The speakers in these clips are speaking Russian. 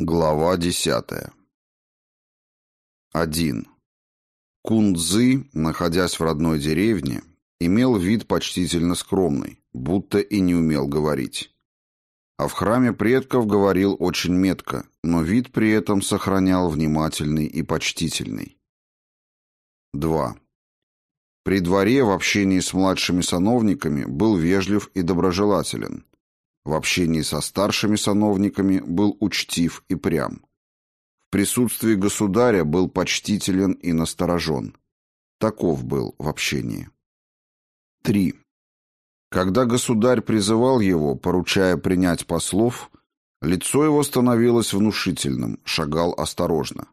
Глава десятая. Один. Кунцзы, находясь в родной деревне, имел вид почтительно скромный, будто и не умел говорить. А в храме предков говорил очень метко, но вид при этом сохранял внимательный и почтительный. Два. При дворе в общении с младшими сановниками был вежлив и доброжелателен, в общении со старшими сановниками был учтив и прям. В присутствии государя был почтителен и насторожен. Таков был в общении. 3. Когда государь призывал его, поручая принять послов, лицо его становилось внушительным, шагал осторожно.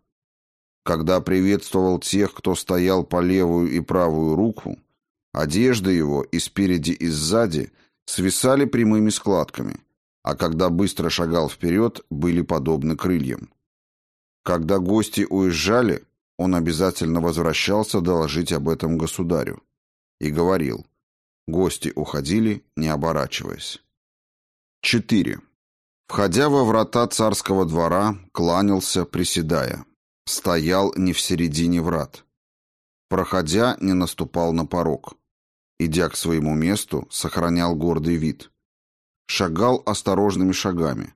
Когда приветствовал тех, кто стоял по левую и правую руку, одежда его и спереди, и сзади – свисали прямыми складками, а когда быстро шагал вперед, были подобны крыльям. Когда гости уезжали, он обязательно возвращался доложить об этом государю и говорил. Гости уходили, не оборачиваясь. 4. Входя во врата царского двора, кланялся, приседая. Стоял не в середине врат. Проходя, не наступал на порог. Идя к своему месту, сохранял гордый вид. Шагал осторожными шагами.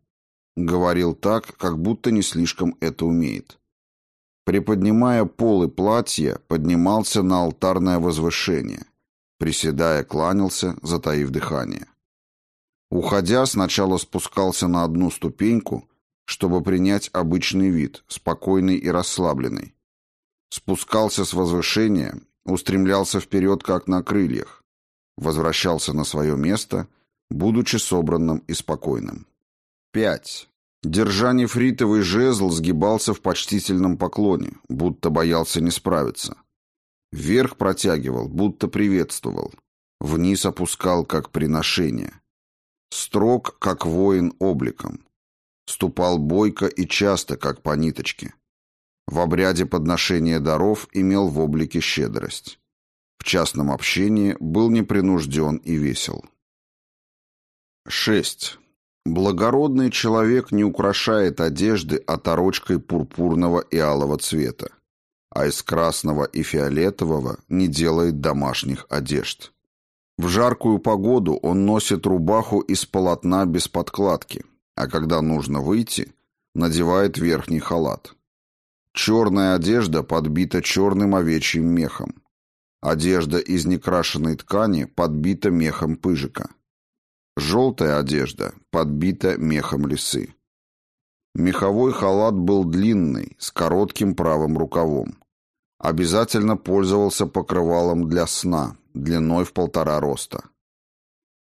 Говорил так, как будто не слишком это умеет. Приподнимая полы платья, поднимался на алтарное возвышение. Приседая, кланялся, затаив дыхание. Уходя, сначала спускался на одну ступеньку, чтобы принять обычный вид, спокойный и расслабленный. Спускался с возвышения устремлялся вперед, как на крыльях, возвращался на свое место, будучи собранным и спокойным. 5. Держа нефритовый жезл, сгибался в почтительном поклоне, будто боялся не справиться. Вверх протягивал, будто приветствовал. Вниз опускал, как приношение. Строг, как воин обликом. Ступал бойко и часто, как по ниточке. В обряде подношения даров имел в облике щедрость. В частном общении был непринужден и весел. 6. Благородный человек не украшает одежды оторочкой пурпурного и алого цвета, а из красного и фиолетового не делает домашних одежд. В жаркую погоду он носит рубаху из полотна без подкладки, а когда нужно выйти, надевает верхний халат. Черная одежда подбита черным овечьим мехом. Одежда из некрашенной ткани подбита мехом пыжика. Желтая одежда подбита мехом лисы. Меховой халат был длинный, с коротким правым рукавом. Обязательно пользовался покрывалом для сна, длиной в полтора роста.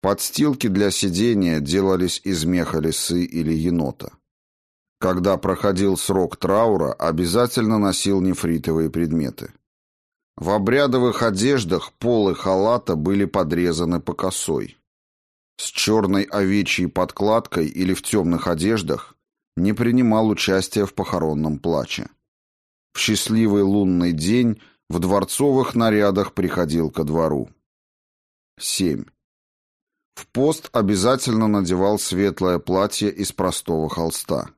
Подстилки для сидения делались из меха лисы или енота. Когда проходил срок траура, обязательно носил нефритовые предметы. В обрядовых одеждах полы халата были подрезаны по косой. С черной овечьей подкладкой или в темных одеждах не принимал участия в похоронном плаче. В счастливый лунный день в дворцовых нарядах приходил ко двору. 7. В пост обязательно надевал светлое платье из простого холста.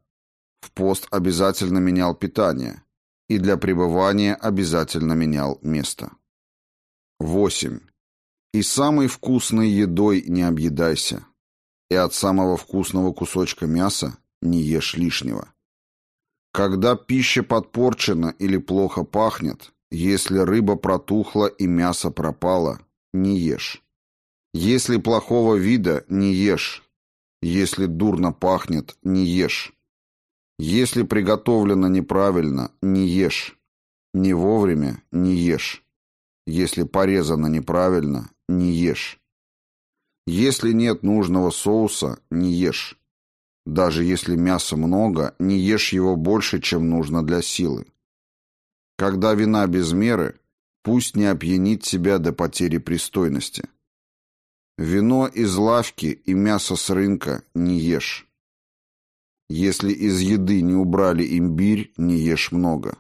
В пост обязательно менял питание. И для пребывания обязательно менял место. 8. И самой вкусной едой не объедайся. И от самого вкусного кусочка мяса не ешь лишнего. Когда пища подпорчена или плохо пахнет, если рыба протухла и мясо пропало, не ешь. Если плохого вида, не ешь. Если дурно пахнет, не ешь. Если приготовлено неправильно, не ешь. Не вовремя не ешь. Если порезано неправильно, не ешь. Если нет нужного соуса, не ешь. Даже если мяса много, не ешь его больше, чем нужно для силы. Когда вина без меры, пусть не опьянит тебя до потери пристойности. Вино из лавки и мясо с рынка не ешь. Если из еды не убрали имбирь, не ешь много.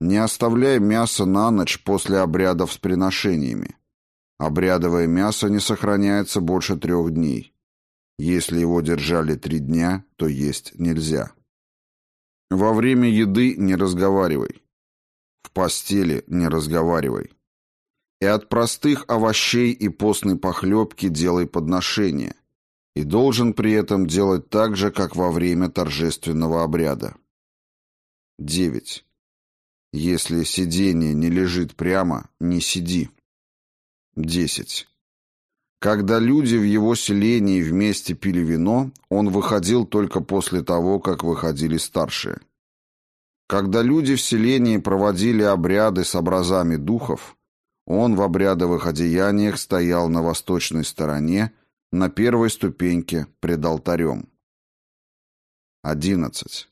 Не оставляй мясо на ночь после обрядов с приношениями. Обрядовое мясо не сохраняется больше трех дней. Если его держали три дня, то есть нельзя. Во время еды не разговаривай. В постели не разговаривай. И от простых овощей и постной похлебки делай подношение. И должен при этом делать так же, как во время торжественного обряда. 9. Если сидение не лежит прямо, не сиди. 10. Когда люди в его селении вместе пили вино, он выходил только после того, как выходили старшие. Когда люди в селении проводили обряды с образами духов, он в обрядовых одеяниях стоял на восточной стороне, на первой ступеньке пред алтарем. 11.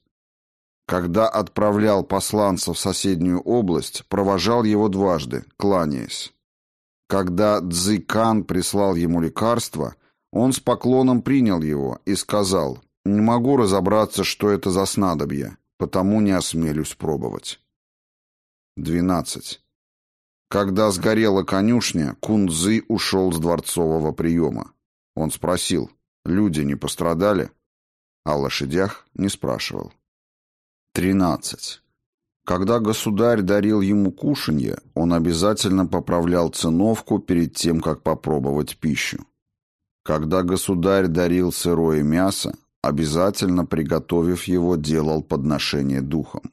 Когда отправлял посланца в соседнюю область, провожал его дважды, кланяясь. Когда Цзикан прислал ему лекарство, он с поклоном принял его и сказал, «Не могу разобраться, что это за снадобье, потому не осмелюсь пробовать». 12. Когда сгорела конюшня, Кунцзы ушел с дворцового приема. Он спросил, люди не пострадали? О лошадях не спрашивал. 13. Когда государь дарил ему кушанье, он обязательно поправлял циновку перед тем, как попробовать пищу. Когда государь дарил сырое мясо, обязательно приготовив его, делал подношение духом.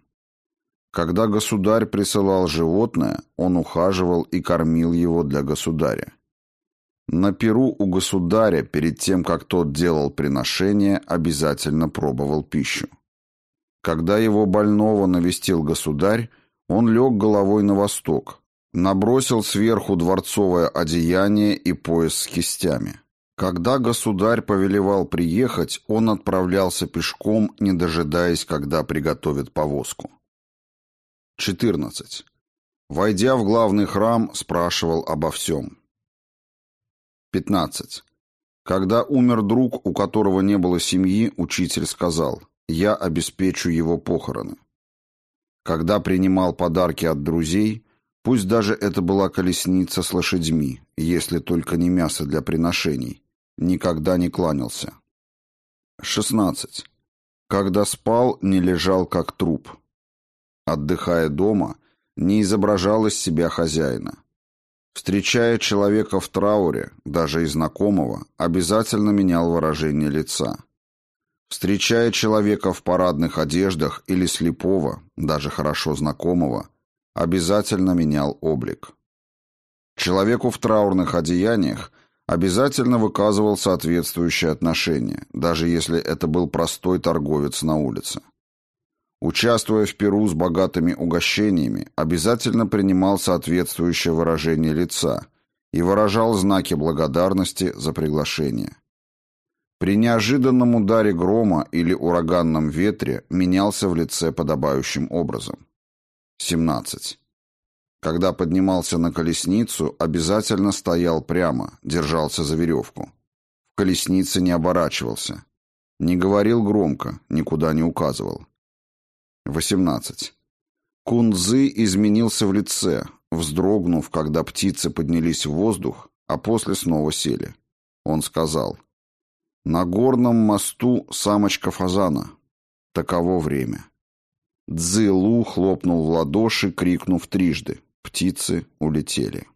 Когда государь присылал животное, он ухаживал и кормил его для государя. На перу у государя, перед тем, как тот делал приношение, обязательно пробовал пищу. Когда его больного навестил государь, он лег головой на восток, набросил сверху дворцовое одеяние и пояс с кистями. Когда государь повелевал приехать, он отправлялся пешком, не дожидаясь, когда приготовят повозку. 14. Войдя в главный храм, спрашивал обо всем. 15. Когда умер друг, у которого не было семьи, учитель сказал я обеспечу его похороны. Когда принимал подарки от друзей, пусть даже это была колесница с лошадьми, если только не мясо для приношений, никогда не кланялся. 16. Когда спал, не лежал как труп. Отдыхая дома, не изображал из себя хозяина. Встречая человека в трауре, даже и знакомого, обязательно менял выражение лица. Встречая человека в парадных одеждах или слепого, даже хорошо знакомого, обязательно менял облик. Человеку в траурных одеяниях обязательно выказывал соответствующее отношение, даже если это был простой торговец на улице. Участвуя в Перу с богатыми угощениями, обязательно принимал соответствующее выражение лица и выражал знаки благодарности за приглашение. При неожиданном ударе грома или ураганном ветре менялся в лице подобающим образом. 17. Когда поднимался на колесницу, обязательно стоял прямо, держался за веревку. В колеснице не оборачивался. Не говорил громко, никуда не указывал. 18. Кунзы изменился в лице, вздрогнув, когда птицы поднялись в воздух, а после снова сели. Он сказал — на горном мосту самочка фазана. Таково время. Цзылу хлопнул в ладоши, крикнув трижды. Птицы улетели.